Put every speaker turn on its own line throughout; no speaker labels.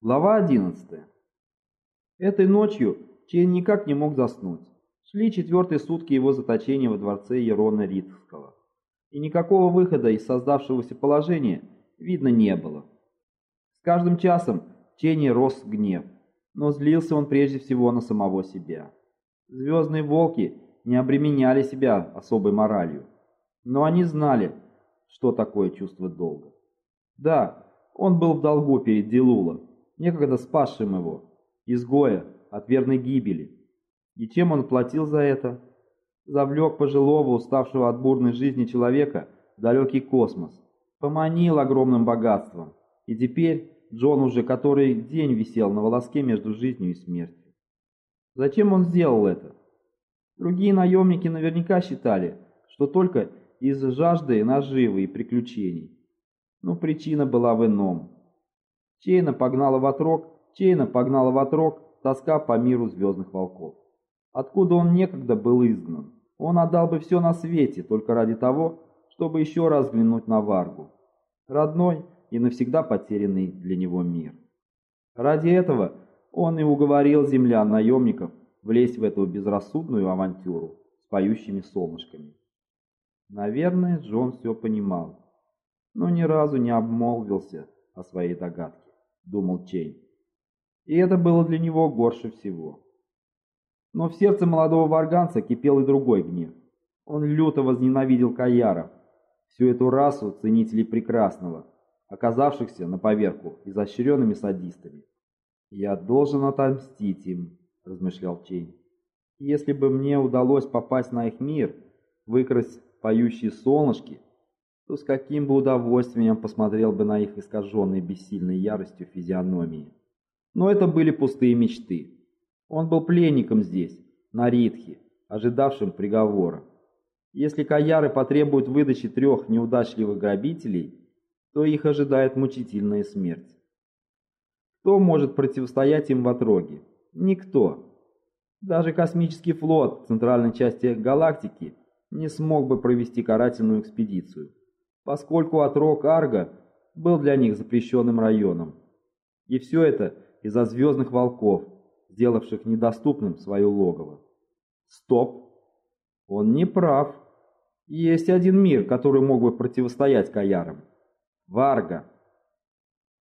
Глава 11. Этой ночью Чейн никак не мог заснуть. Шли четвертые сутки его заточения во дворце Ерона Ритского. И никакого выхода из создавшегося положения видно не было. С каждым часом в Чейне рос гнев, но злился он прежде всего на самого себя. Звездные волки не обременяли себя особой моралью, но они знали, что такое чувство долга. Да, он был в долгу перед Дилула, некогда спасшим его, изгоя от верной гибели. И чем он платил за это? Завлек пожилого, уставшего от бурной жизни человека в далекий космос, поманил огромным богатством, и теперь Джон уже который день висел на волоске между жизнью и смертью. Зачем он сделал это? Другие наемники наверняка считали, что только из жажды наживы и приключений. Но причина была в ином. Чейна погнала в отрок, Чейна погнала в отрок тоска по миру звездных волков. Откуда он некогда был изгнан? Он отдал бы все на свете только ради того, чтобы еще раз взглянуть на Варгу. Родной и навсегда потерянный для него мир. Ради этого он и уговорил землян-наемников влезть в эту безрассудную авантюру с поющими солнышками. Наверное, Джон все понимал, но ни разу не обмолвился о своей догадке думал Чейн. И это было для него горше всего. Но в сердце молодого варганца кипел и другой гнев. Он люто возненавидел Каяров, всю эту расу ценителей прекрасного, оказавшихся на поверку изощренными садистами. «Я должен отомстить им», — размышлял Чейн. «Если бы мне удалось попасть на их мир, выкрасть поющие солнышки, то с каким бы удовольствием посмотрел бы на их искаженные бессильной яростью физиономии. Но это были пустые мечты. Он был пленником здесь, на Ритхе, ожидавшим приговора. Если каяры потребуют выдачи трех неудачливых грабителей, то их ожидает мучительная смерть. Кто может противостоять им в отроге? Никто. Даже космический флот центральной части галактики не смог бы провести карательную экспедицию поскольку отрок Арга был для них запрещенным районом. И все это из-за звездных волков, сделавших недоступным свое логово. Стоп! Он не прав. Есть один мир, который мог бы противостоять Каярам. Варга.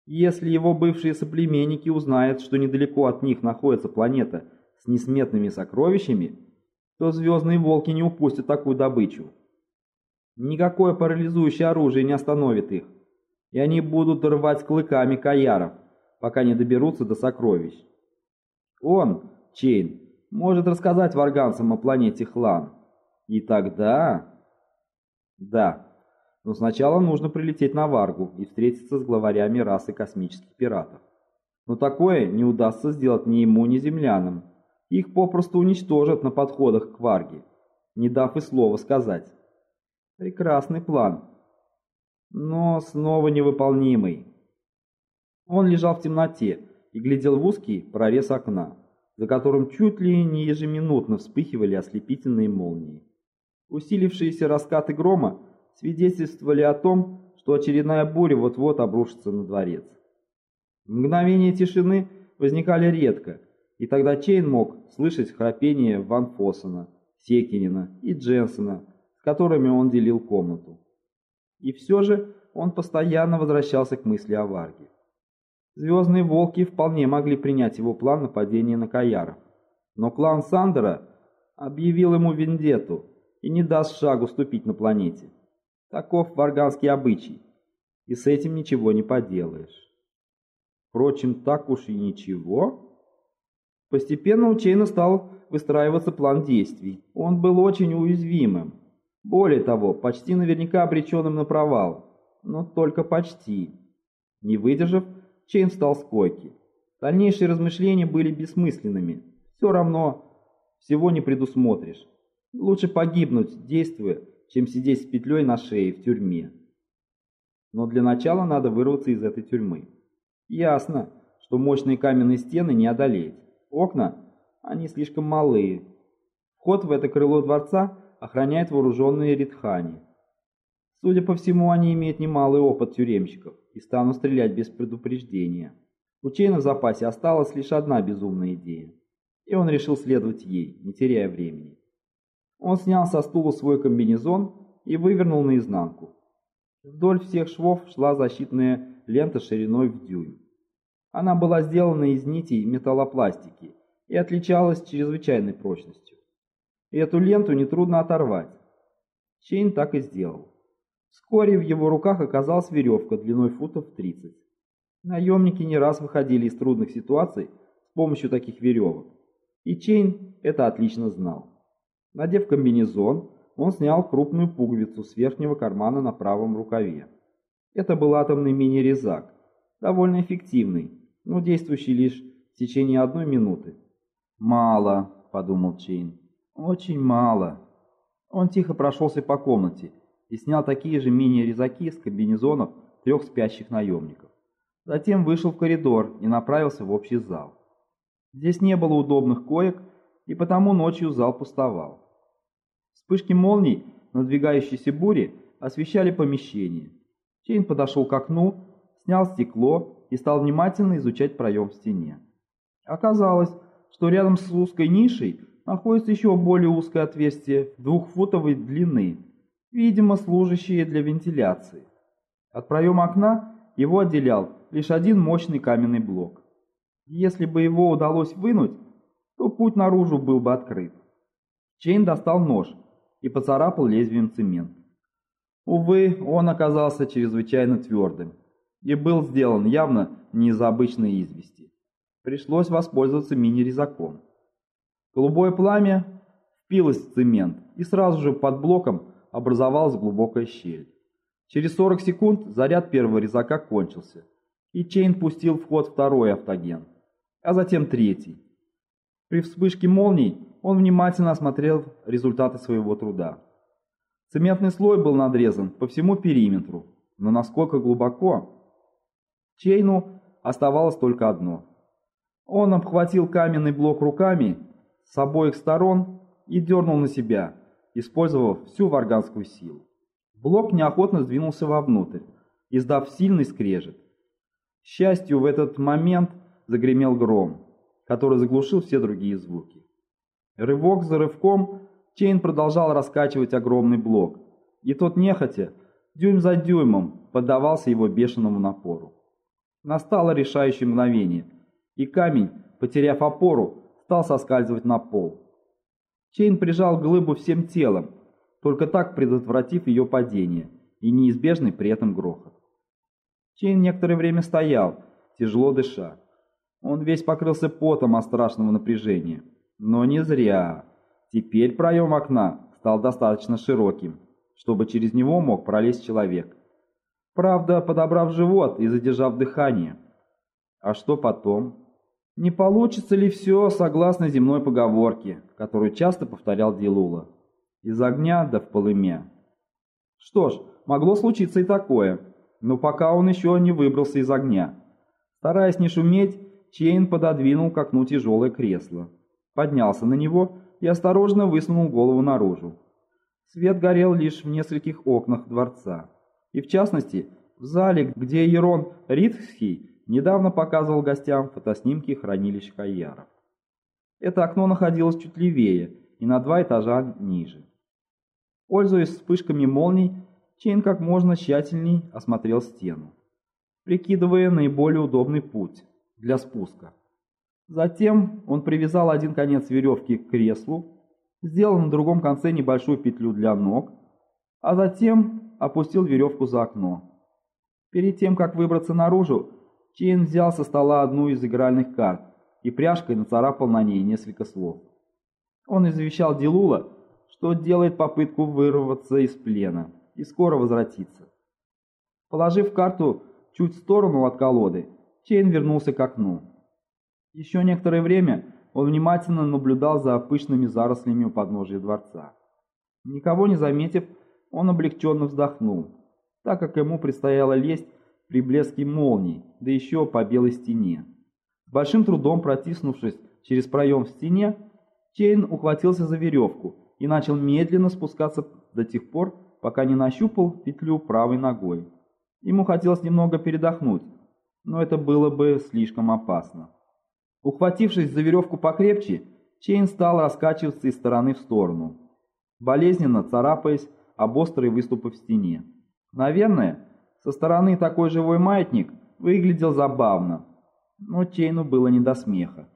Если его бывшие соплеменники узнают, что недалеко от них находится планета с несметными сокровищами, то звездные волки не упустят такую добычу. Никакое парализующее оружие не остановит их, и они будут рвать клыками каяров, пока не доберутся до сокровищ. Он, Чейн, может рассказать варганцам о планете Хлан. И тогда... Да, но сначала нужно прилететь на Варгу и встретиться с главарями расы космических пиратов. Но такое не удастся сделать ни ему, ни землянам. Их попросту уничтожат на подходах к Варге, не дав и слова сказать. Прекрасный план, но снова невыполнимый. Он лежал в темноте и глядел в узкий прорез окна, за которым чуть ли не ежеминутно вспыхивали ослепительные молнии. Усилившиеся раскаты грома свидетельствовали о том, что очередная буря вот-вот обрушится на дворец. Мгновения тишины возникали редко, и тогда Чейн мог слышать храпение Ван Фоссена, Секинина и Дженсена, которыми он делил комнату. И все же он постоянно возвращался к мысли о Варге. Звездные волки вполне могли принять его план нападения на Каяров. Но клан Сандера объявил ему вендетту и не даст шагу ступить на планете. Таков варганский обычай, и с этим ничего не поделаешь. Впрочем, так уж и ничего. Постепенно у Чейна стал выстраиваться план действий. Он был очень уязвимым, более того, почти наверняка обреченным на провал. Но только почти. Не выдержав, Чейн встал с койки. Дальнейшие размышления были бессмысленными. Все равно всего не предусмотришь. Лучше погибнуть, действуя, чем сидеть с петлей на шее в тюрьме. Но для начала надо вырваться из этой тюрьмы. Ясно, что мощные каменные стены не одолеть. Окна, они слишком малые. Вход в это крыло дворца охраняют вооруженные ритхани. Судя по всему, они имеют немалый опыт тюремщиков и станут стрелять без предупреждения. У Чейна в запасе осталась лишь одна безумная идея, и он решил следовать ей, не теряя времени. Он снял со стула свой комбинезон и вывернул наизнанку. Вдоль всех швов шла защитная лента шириной в дюйм. Она была сделана из нитей металлопластики и отличалась чрезвычайной прочностью. И эту ленту нетрудно оторвать. Чейн так и сделал. Вскоре в его руках оказалась веревка длиной футов 30. Наемники не раз выходили из трудных ситуаций с помощью таких веревок, и Чейн это отлично знал. Надев комбинезон, он снял крупную пуговицу с верхнего кармана на правом рукаве. Это был атомный мини-резак, довольно эффективный, но действующий лишь в течение одной минуты. «Мало», — подумал Чейн, — «очень мало». Он тихо прошелся по комнате и снял такие же мини-резаки с комбинезонов трех спящих наемников. Затем вышел в коридор и направился в общий зал. Здесь не было удобных коек, и потому ночью зал пустовал. Вспышки молний надвигающейся бури освещали помещение. Чейн подошел к окну, снял стекло и стал внимательно изучать проем в стене. Оказалось, что рядом с узкой нишей находится еще более узкое отверстие двухфутовой длины, видимо, служащее для вентиляции. От проема окна его отделял лишь один мощный каменный блок. Если бы его удалось вынуть, то путь наружу был бы открыт. Чейн достал нож и поцарапал лезвием цемент. Увы, он оказался чрезвычайно твердым и был сделан явно не из обычной извести. Пришлось воспользоваться мини-резаком. Голубое пламя впилось в цемент, и сразу же под блоком образовалась глубокая щель. Через 40 секунд заряд первого резака кончился, и Чейн пустил в ход второй автоген, а затем третий. При вспышке молний он внимательно осмотрел результаты своего труда. Цементный слой был надрезан по всему периметру, но насколько глубоко? Чейну оставалось только одно. Он обхватил каменный блок руками с обоих сторон и дернул на себя, использовав всю варганскую силу. Блок неохотно сдвинулся вовнутрь, издав сильный скрежет. К счастью, в этот момент загремел гром, который заглушил все другие звуки. Рывок за рывком Чейн продолжал раскачивать огромный блок, и тот нехотя, дюйм за дюймом, поддавался его бешеному напору. Настало решающее мгновение, и камень, потеряв опору, стал соскальзывать на пол. Чейн прижал глыбу всем телом, только так предотвратив ее падение и неизбежный при этом грохот. Чейн некоторое время стоял, тяжело дыша. Он весь покрылся потом от страшного напряжения. Но не зря. Теперь проем окна стал достаточно широким, чтобы через него мог пролезть человек. Правда, подобрав живот и задержав дыхание. А что потом? Не получится ли все согласно земной поговорке, которую часто повторял Дилула? Из огня да в полыме. Что ж, могло случиться и такое, но пока он еще не выбрался из огня. Стараясь не шуметь, Чейн пододвинул к окну тяжелое кресло поднялся на него и осторожно высунул голову наружу. Свет горел лишь в нескольких окнах дворца, и в частности в зале, где Ерон Ритхский недавно показывал гостям фотоснимки хранилищ Кайяров. Это окно находилось чуть левее и на два этажа ниже. Пользуясь вспышками молний, Чейн как можно тщательней осмотрел стену, прикидывая наиболее удобный путь для спуска. Затем он привязал один конец веревки к креслу, сделал на другом конце небольшую петлю для ног, а затем опустил веревку за окно. Перед тем, как выбраться наружу, Чейн взял со стола одну из игральных карт и пряжкой нацарапал на ней несколько слов. Он извещал Дилула, что делает попытку вырваться из плена и скоро возвратится. Положив карту чуть в сторону от колоды, Чейн вернулся к окну. Еще некоторое время он внимательно наблюдал за пышными зарослями у подножия дворца. Никого не заметив, он облегченно вздохнул, так как ему предстояло лезть при блеске молний, да еще по белой стене. С большим трудом протиснувшись через проем в стене, Чейн ухватился за веревку и начал медленно спускаться до тех пор, пока не нащупал петлю правой ногой. Ему хотелось немного передохнуть, но это было бы слишком опасно. Ухватившись за веревку покрепче, Чейн стал раскачиваться из стороны в сторону, болезненно царапаясь об острые выступы в стене. Наверное, со стороны такой живой маятник выглядел забавно, но Чейну было не до смеха.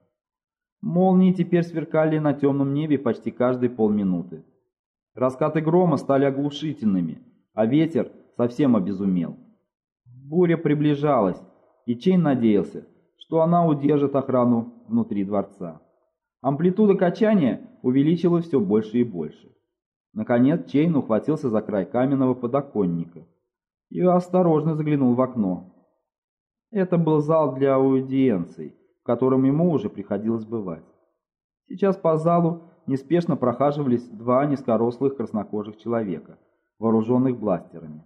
Молнии теперь сверкали на темном небе почти каждые полминуты. Раскаты грома стали оглушительными, а ветер совсем обезумел. Буря приближалась, и Чейн надеялся, что она удержит охрану внутри дворца. Амплитуда качания увеличилась все больше и больше. Наконец Чейн ухватился за край каменного подоконника и осторожно заглянул в окно. Это был зал для аудиенций, в котором ему уже приходилось бывать. Сейчас по залу неспешно прохаживались два низкорослых краснокожих человека, вооруженных бластерами.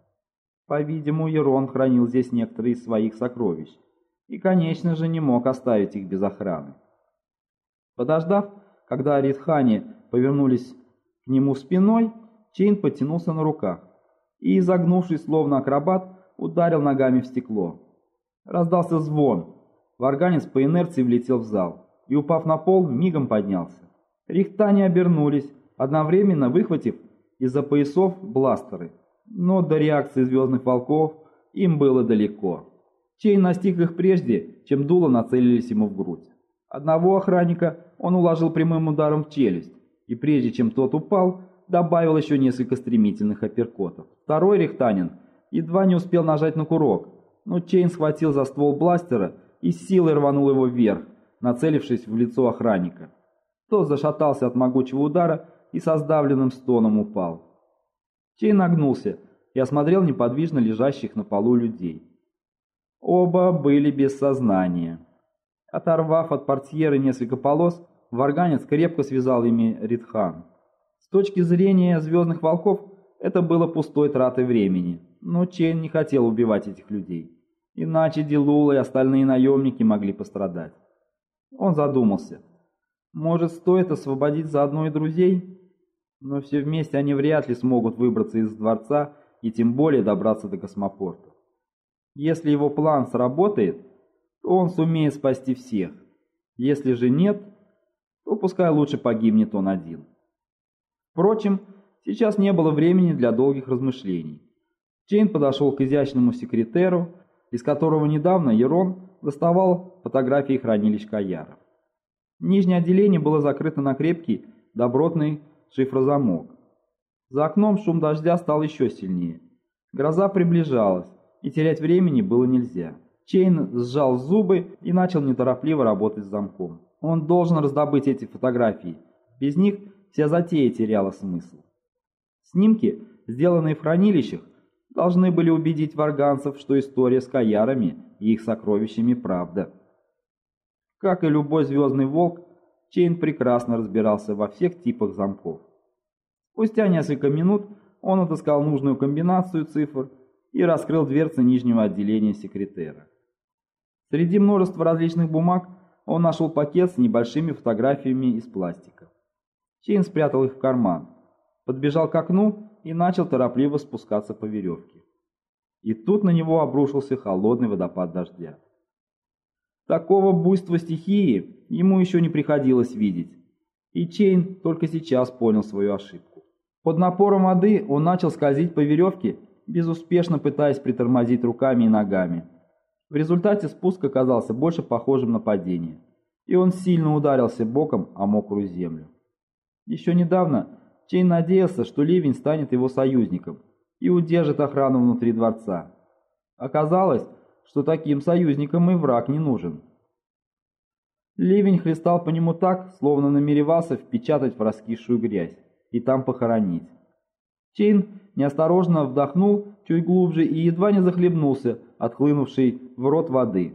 По-видимому, Ерон хранил здесь некоторые из своих сокровищ и, конечно же, не мог оставить их без охраны. Подождав, когда Аритхани повернулись к нему спиной, Чейн потянулся на руках и, изогнувшись словно акробат, ударил ногами в стекло. Раздался звон. Варганец по инерции влетел в зал и, упав на пол, мигом поднялся. Рихтане обернулись, одновременно выхватив из-за поясов бластеры. Но до реакции Звездных Волков им было далеко. Чейн настиг их прежде, чем дула нацелились ему в грудь. Одного охранника он уложил прямым ударом в челюсть, и прежде чем тот упал, добавил еще несколько стремительных апперкотов. Второй ритханин едва не успел нажать на курок, но Чейн схватил за ствол бластера и силой рванул его вверх, нацелившись в лицо охранника. Тот зашатался от могучего удара и со сдавленным стоном упал. Чейн нагнулся и осмотрел неподвижно лежащих на полу людей. Оба были без сознания. Оторвав от портьеры несколько полос, варганец крепко связал ими ритхан. С точки зрения «Звездных волков» это было пустой тратой времени, но Чейн не хотел убивать этих людей. Иначе Дилула и остальные наемники могли пострадать. Он задумался. Может, стоит освободить заодно и друзей? Но все вместе они вряд ли смогут выбраться из дворца и тем более добраться до космопорта. Если его план сработает, то он сумеет спасти всех. Если же нет, то пускай лучше погибнет он один. Впрочем, сейчас не было времени для долгих размышлений. Чейн подошел к изящному секретеру, из которого недавно Ерон доставал фотографии хранилищ Каяров. Нижнее отделение было закрыто на крепкий, добротный шифрозамок. За окном шум дождя стал еще сильнее. Гроза приближалась, и терять времени было нельзя. Чейн сжал зубы и начал неторопливо работать с замком. Он должен раздобыть эти фотографии. Без них вся затея теряла смысл. Снимки, сделанные в хранилищах, должны были убедить варганцев, что история с каярами и их сокровищами правда. Как и любой звездный волк, Чейн прекрасно разбирался во всех типах замков. Спустя несколько минут он отыскал нужную комбинацию цифр и раскрыл дверцы нижнего отделения секретера. Среди множества различных бумаг он нашел пакет с небольшими фотографиями из пластика. Чейн спрятал их в карман, подбежал к окну и начал торопливо спускаться по веревке. И тут на него обрушился холодный водопад дождя. Такого буйства стихии ему еще не приходилось видеть, и Чейн только сейчас понял свою ошибку. Под напором воды он начал скользить по веревке, безуспешно пытаясь притормозить руками и ногами. В результате спуск оказался больше похожим на падение, и он сильно ударился боком о мокрую землю. Еще недавно Чейн надеялся, что ливень станет его союзником и удержит охрану внутри дворца. Оказалось, что таким союзникам и враг не нужен. Ливень хлестал по нему так, словно намеревался впечатать в раскисшую грязь и там похоронить. Чейн неосторожно вдохнул чуть глубже и едва не захлебнулся, от хлынувшей в рот воды.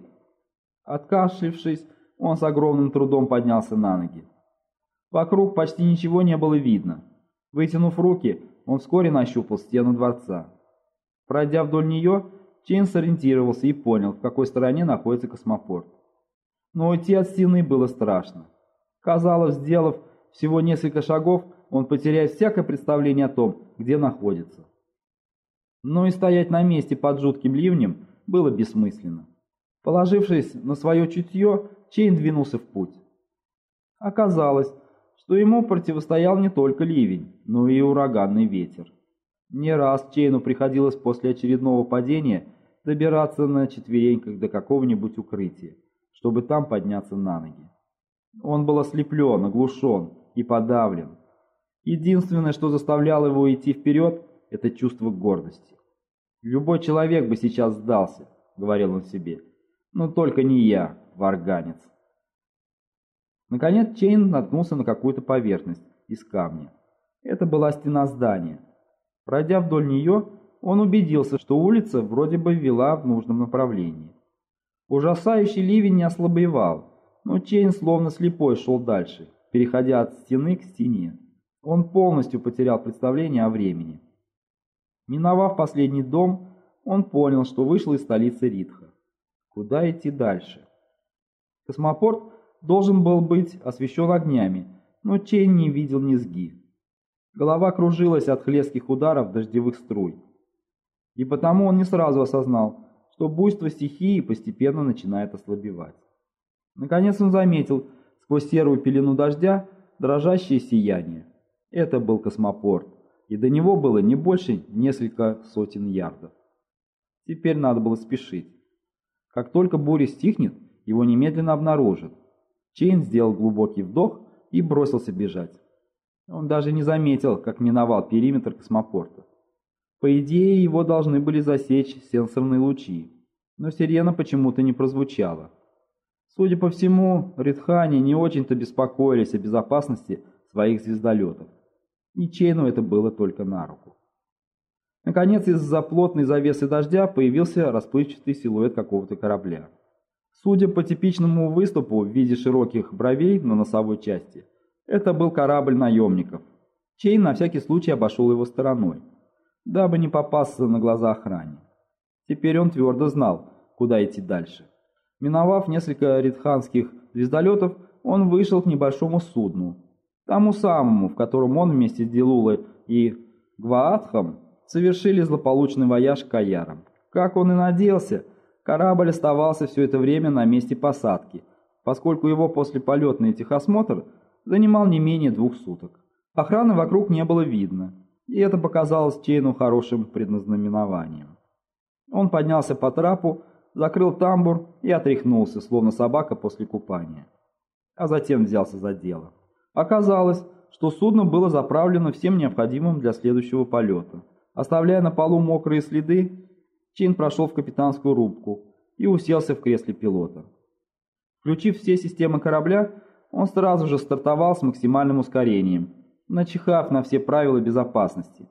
Откашлившись, он с огромным трудом поднялся на ноги. Вокруг почти ничего не было видно. Вытянув руки, он вскоре нащупал стену дворца. Пройдя вдоль нее, Чейн сориентировался и понял, в какой стороне находится космопорт. Но уйти от стены было страшно. Казалось, сделав всего несколько шагов, он потеряет всякое представление о том, где находится. Но и стоять на месте под жутким ливнем было бессмысленно. Положившись на свое чутье, Чейн двинулся в путь. Оказалось, что ему противостоял не только ливень, но и ураганный ветер. Не раз Чейну приходилось после очередного падения добираться на четвереньках до какого-нибудь укрытия, чтобы там подняться на ноги. Он был ослеплен, оглушен и подавлен. Единственное, что заставляло его идти вперед, это чувство гордости. «Любой человек бы сейчас сдался», — говорил он себе, — «но только не я, варганец». Наконец Чейн наткнулся на какую-то поверхность из камня. Это была стена здания. Пройдя вдоль нее, он убедился, что улица вроде бы вела в нужном направлении. Ужасающий ливень не ослабевал, но Чейн словно слепой шел дальше, переходя от стены к стене. Он полностью потерял представление о времени. Миновав последний дом, он понял, что вышел из столицы Ритха. Куда идти дальше? Космопорт должен был быть освещен огнями, но Чейн не видел ни зги. Голова кружилась от хлестких ударов дождевых струй. И потому он не сразу осознал, что буйство стихии постепенно начинает ослабевать. Наконец он заметил сквозь серую пелену дождя дрожащее сияние. Это был космопорт, и до него было не больше несколько сотен ярдов. Теперь надо было спешить. Как только буря стихнет, его немедленно обнаружат, Чейн сделал глубокий вдох и бросился бежать. Он даже не заметил, как миновал периметр космопорта. По идее, его должны были засечь сенсорные лучи, но сирена почему-то не прозвучала. Судя по всему, Ритхане не очень-то беспокоились о безопасности своих звездолетов, и Чейну это было только на руку. Наконец, из-за плотной завесы дождя появился расплывчатый силуэт какого-то корабля. Судя по типичному выступу в виде широких бровей на носовой части, это был корабль наемников. Чейн на всякий случай обошел его стороной, дабы не попасться на глаза охране. Теперь он твердо знал, куда идти дальше. Миновав несколько ритханских звездолетов, он вышел к небольшому судну, тому самому, в котором он вместе с Дилулой и Гваатхом совершили злополучный вояж к Каярам. Как он и надеялся, Корабль оставался все это время на месте посадки, поскольку его послеполетный техосмотр занимал не менее двух суток. Охраны вокруг не было видно, и это показалось Чейну хорошим предназнаменованием. Он поднялся по трапу, закрыл тамбур и отряхнулся, словно собака после купания. А затем взялся за дело. Оказалось, что судно было заправлено всем необходимым для следующего полета. Оставляя на полу мокрые следы, Чин прошел в капитанскую рубку и уселся в кресле пилота. Включив все системы корабля, он сразу же стартовал с максимальным ускорением, начихав на все правила безопасности.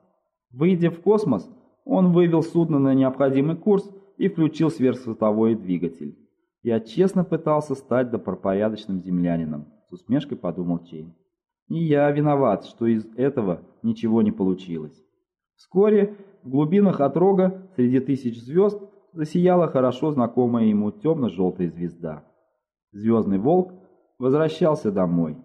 Выйдя в космос, он вывел судно на необходимый курс и включил сверхсветовой двигатель. «Я честно пытался стать добропорядочным землянином», — с усмешкой подумал Чейн. «И я виноват, что из этого ничего не получилось». Вскоре в глубинах отрога среди тысяч звезд засияла хорошо знакомая ему темно-желтая звезда. Звездный волк возвращался домой.